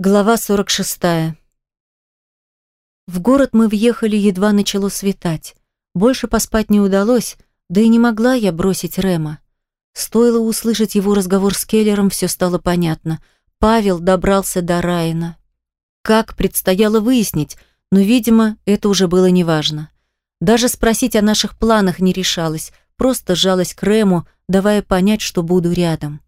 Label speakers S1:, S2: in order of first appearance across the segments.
S1: Глава 46. В город мы въехали, едва начало светать. Больше поспать не удалось, да и не могла я бросить Рема. Стоило услышать его разговор с Келлером, все стало понятно. Павел добрался до Райана. Как предстояло выяснить, но, видимо, это уже было неважно. Даже спросить о наших планах не решалась, просто жалась к Рему, давая понять, что буду рядом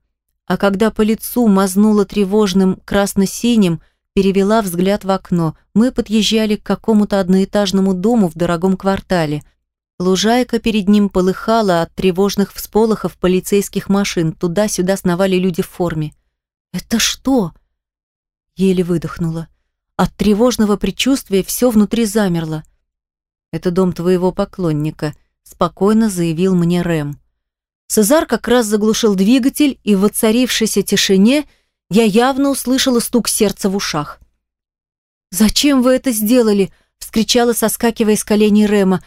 S1: а когда по лицу мазнула тревожным красно-синим, перевела взгляд в окно. Мы подъезжали к какому-то одноэтажному дому в дорогом квартале. Лужайка перед ним полыхала от тревожных всполохов полицейских машин. Туда-сюда сновали люди в форме. «Это что?» Еле выдохнула. От тревожного предчувствия все внутри замерло. «Это дом твоего поклонника», — спокойно заявил мне Рэм. Цезар как раз заглушил двигатель, и в воцарившейся тишине я явно услышала стук сердца в ушах. «Зачем вы это сделали?» — вскричала, соскакивая с коленей Рема.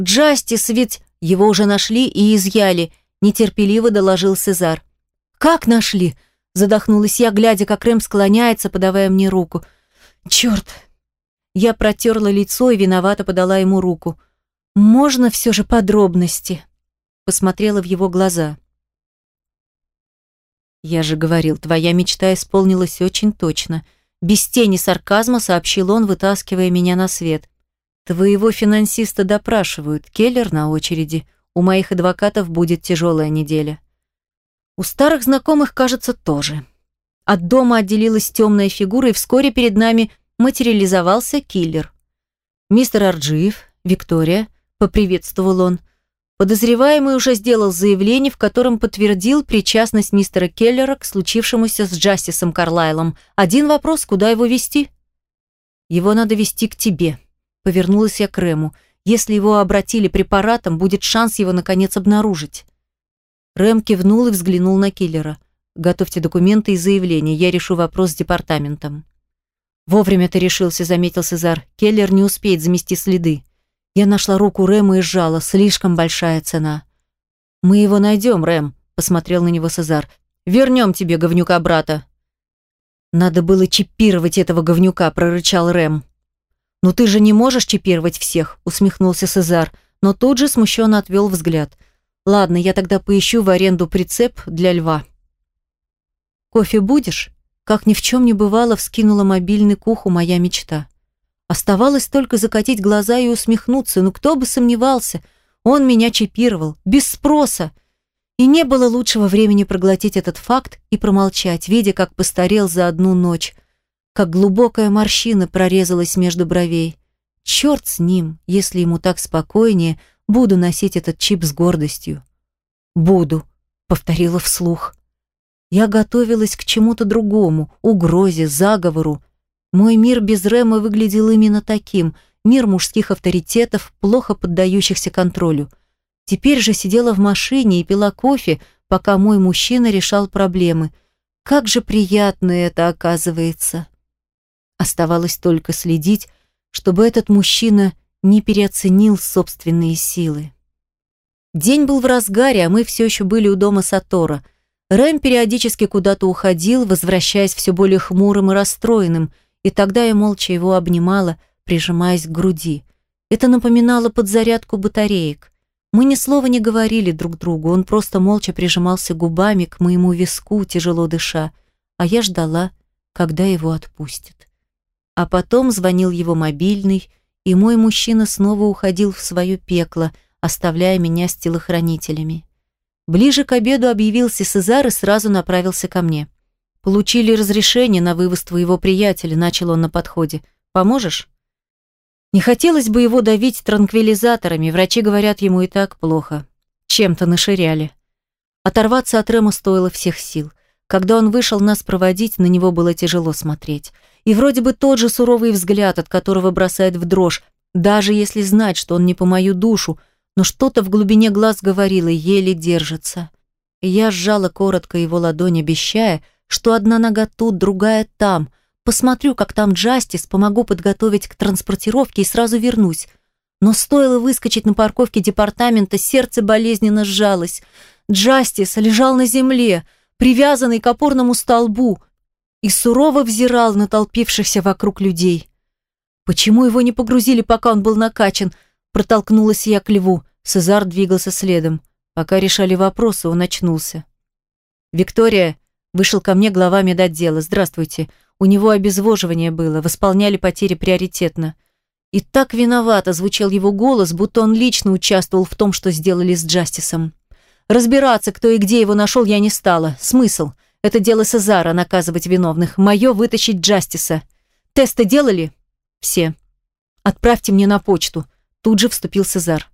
S1: «Джастис ведь его уже нашли и изъяли», — нетерпеливо доложил Цезар. «Как нашли?» — задохнулась я, глядя, как Рэм склоняется, подавая мне руку. «Черт!» Я протерла лицо и виновато подала ему руку. «Можно все же подробности?» Посмотрела в его глаза. «Я же говорил, твоя мечта исполнилась очень точно», без тени сарказма сообщил он, вытаскивая меня на свет. «Твоего финансиста допрашивают, Келлер на очереди. У моих адвокатов будет тяжелая неделя». У старых знакомых, кажется, тоже. От дома отделилась темная фигура, и вскоре перед нами материализовался киллер. «Мистер Арджиев, Виктория», — поприветствовал он, Подозреваемый уже сделал заявление, в котором подтвердил причастность мистера Келлера к случившемуся с Джастисом Карлайлом. Один вопрос, куда его вести? Его надо вести к тебе. Повернулась я к Рэму. Если его обратили препаратом, будет шанс его наконец обнаружить. Рэм кивнул и взглянул на Келлера. Готовьте документы и заявление, я решу вопрос с департаментом. Вовремя ты решился, заметил Сезар. Келлер не успеет замести следы. Я нашла руку Рэма и сжала. Слишком большая цена. «Мы его найдем, Рэм», — посмотрел на него Сезар. «Вернем тебе говнюка брата». «Надо было чипировать этого говнюка», — прорычал Рэм. «Ну ты же не можешь чипировать всех», — усмехнулся Сезар, но тут же смущенно отвел взгляд. «Ладно, я тогда поищу в аренду прицеп для льва». «Кофе будешь?» Как ни в чем не бывало, вскинула мобильный к уху моя мечта. Оставалось только закатить глаза и усмехнуться, но кто бы сомневался, он меня чипировал, без спроса. И не было лучшего времени проглотить этот факт и промолчать, видя, как постарел за одну ночь, как глубокая морщина прорезалась между бровей. Черт с ним, если ему так спокойнее, буду носить этот чип с гордостью. «Буду», — повторила вслух. Я готовилась к чему-то другому, угрозе, заговору, мой мир без Рэма выглядел именно таким. Мир мужских авторитетов, плохо поддающихся контролю. Теперь же сидела в машине и пила кофе, пока мой мужчина решал проблемы. Как же приятно это оказывается. Оставалось только следить, чтобы этот мужчина не переоценил собственные силы. День был в разгаре, а мы все еще были у дома Сатора. Рэм периодически куда-то уходил, возвращаясь все более хмурым и расстроенным – и тогда я молча его обнимала, прижимаясь к груди. Это напоминало подзарядку батареек. Мы ни слова не говорили друг другу, он просто молча прижимался губами к моему виску, тяжело дыша, а я ждала, когда его отпустят. А потом звонил его мобильный, и мой мужчина снова уходил в свое пекло, оставляя меня с телохранителями. Ближе к обеду объявился Сезар и сразу направился ко мне. Получили разрешение на вывоз твоего приятеля, начал он на подходе. Поможешь? Не хотелось бы его давить транквилизаторами, врачи говорят, ему и так плохо. Чем-то наширяли. Оторваться от Рема стоило всех сил. Когда он вышел нас проводить, на него было тяжело смотреть. И вроде бы тот же суровый взгляд, от которого бросает в дрожь, даже если знать, что он не по мою душу, но что-то в глубине глаз говорило, еле держится. Я сжала коротко его ладонь, обещая, что одна нога тут, другая там. Посмотрю, как там Джастис, помогу подготовить к транспортировке и сразу вернусь. Но стоило выскочить на парковке департамента, сердце болезненно сжалось. Джастис лежал на земле, привязанный к опорному столбу. и сурово взирал на толпившихся вокруг людей. Почему его не погрузили, пока он был накачан? Протолкнулась я к льву. Сезар двигался следом. Пока решали вопросы, он очнулся. «Виктория!» – вышел ко мне глава медотдела. «Здравствуйте. У него обезвоживание было, восполняли потери приоритетно». И так виновато звучал его голос, будто он лично участвовал в том, что сделали с Джастисом. Разбираться, кто и где его нашел, я не стала. Смысл? Это дело Сезара наказывать виновных. Мое вытащить Джастиса. Тесты делали? Все. Отправьте мне на почту. Тут же вступил Сезар.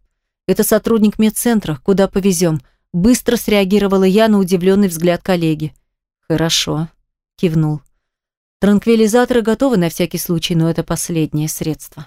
S1: Это сотрудник медцентра, куда повезем. Быстро среагировала я на удивленный взгляд коллеги. Хорошо, кивнул. Транквилизаторы готовы на всякий случай, но это последнее средство.